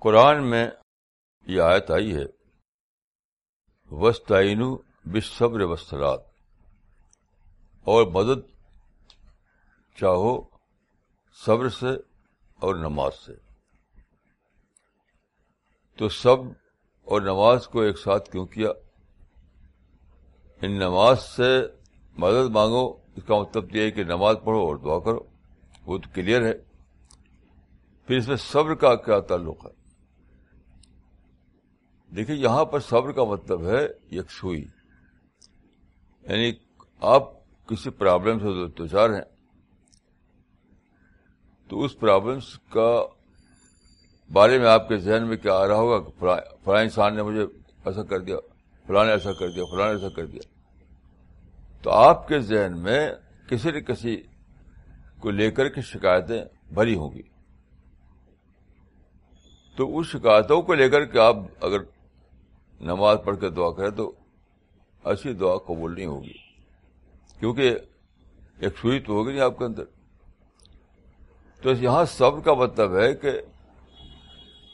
قرآن میں یہ آیت آئی ہے۔ وسطین بصبر وسطرات اور مدد چاہو صبر سے اور نماز سے۔ تو سب اور نماز کو ایک ساتھ کیوں کیا؟ ان نماز سے مدد مانگو، اس کا مطلب یہ ہے کہ نماز پڑھو اور دعا کرو۔ وہ تو کلیئر ہے۔ پھر اس میں صبر کا کیا تعلق ہے؟ دیکھیے، یہاں پر صبر کا مطلب ہے یکسوئی۔ یعنی آپ کسی پرابلم سے دو چار ہیں، تو اس پرابلمس کا بارے میں آپ کے ذہن میں کیا آ رہا ہوگا کہ فلاں انسان نے مجھے ایسا کر دیا، فلاں نے ایسا کر دیا، فلاں نے ایسا کر دیا۔ تو آپ کے ذہن میں کسی نہ کسی کو لے کر کے شکایتیں بھری ہوں گی۔ تو اس شکایتوں کو لے کر کے آپ اگر نماز پڑھ کے دعا کریں تو ایسی دعا قبول نہیں ہوگی۔ کیونکہ ایک سوئی تو ہوگی نہیں آپ کے اندر۔ تو یہاں صبر کا مطلب ہے کہ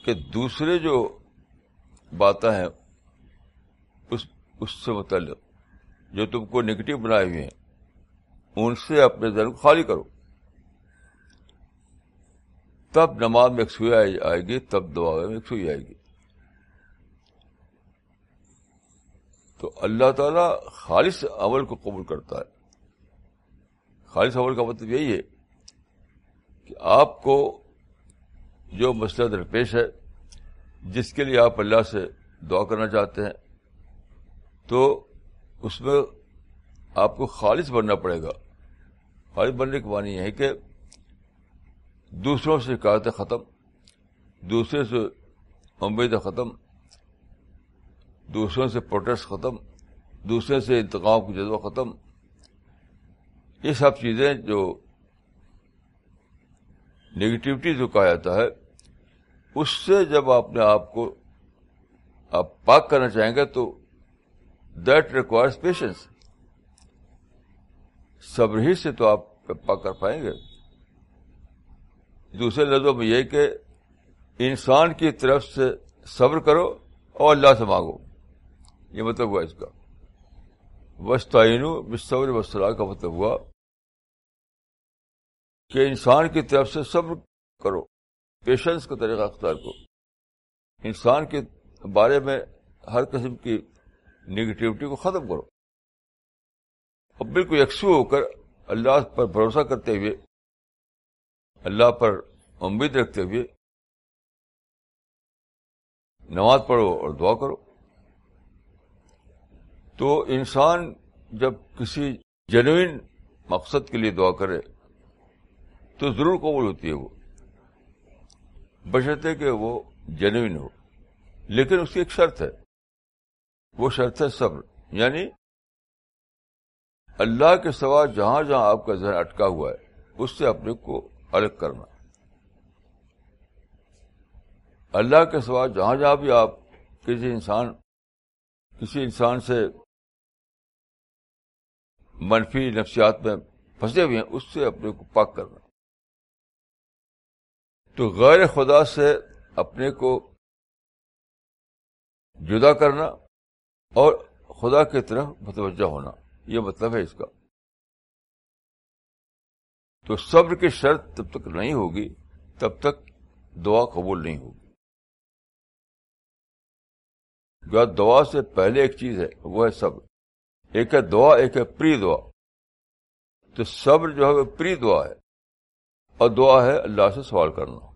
کہ دوسرے جو باتیں ہیں، اس اس سے متعلق، جو تم کو نگیٹو بنائے ہوئے ہیں، ان سے اپنے ذہن کو خالی کرو۔ تب نماز میں ایک سوئی آئے گی، تب دعا میں ایک سوئی آئے گی۔ تو اللہ تعالی خالص عمل کو قبول کرتا ہے۔ خالص عمل کا مطلب یہی ہے کہ آپ کو جو مسئلہ درپیش ہے، جس کے لیے آپ اللہ سے دعا کرنا چاہتے ہیں، تو اس میں آپ کو خالص بننا پڑے گا۔ خالص بننے کے معنی یہ ہے کہ دوسروں سے شکایتیں ختم، دوسرے سے امیدیں ختم دوسروں سے پروٹیسٹ ختم، دوسرے سے انتقام کی جذبہ ختم۔ یہ سب چیزیں جو نگیٹیوٹی جو کہا جاتا ہے، اس سے جب آپ نے آپ کو آپ پاک کرنا چاہیں گے تو دیٹ ریکوائرس پیشنس صبر ہی سے تو آپ پاک کر پائیں گے۔ دوسرے لفظوں میں یہ کہ انسان کی طرف سے صبر کرو اور اللہ سے مانگو۔ یہ مطلب ہوا اس کا۔ وسطین بصور وسطرا کا مطلب ہوا کہ انسان کی طرف سے صبر کرو پیشنس کا طریقہ اختیار کو انسان کے بارے میں ہر قسم کی نگیٹیوٹی کو ختم کرو۔ اور بالکل یکسو ہو کر اللہ پر بھروسہ کرتے ہوئے، اللہ پر امید رکھتے ہوئے نماز پڑھو اور دعا کرو۔ تو انسان جب کسی جنوین مقصد کے لیے دعا کرے، تو ضرور قبول ہوتی ہے وہ۔ بشرطے کہ وہ جنوین ہو۔ لیکن اس کی ایک شرط ہے۔ وہ شرط ہے صبر۔ یعنی اللہ کے سوا جہاں جہاں آپ کا ذہن اٹکا ہوا ہے، اس سے اپنے کو الگ کرنا۔ اللہ کے سوا جہاں جہاں بھی آپ کسی انسان کسی انسان سے منفی نفسیات میں پھنسے ہوئے ہیں، اس سے اپنے کو پاک کرنا۔ تو غیر خدا سے اپنے کو جدا کرنا اور خدا کی طرف متوجہ ہونا، یہ مطلب ہے اس کا۔ تو صبر کی شرط تب تک نہیں ہوگی، تب تک دعا قبول نہیں ہوگی۔ دعا سے پہلے ایک چیز ہے، وہ ہے صبر۔ ایک ہے دعا، ایک ہے پری دعا۔ تو صبر جو ہے وہ پری دعا ہے۔ اور دعا ہے اللہ سے سوال کرنا۔